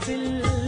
till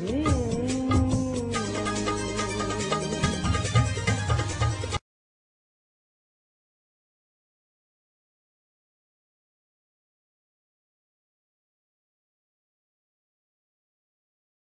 ruim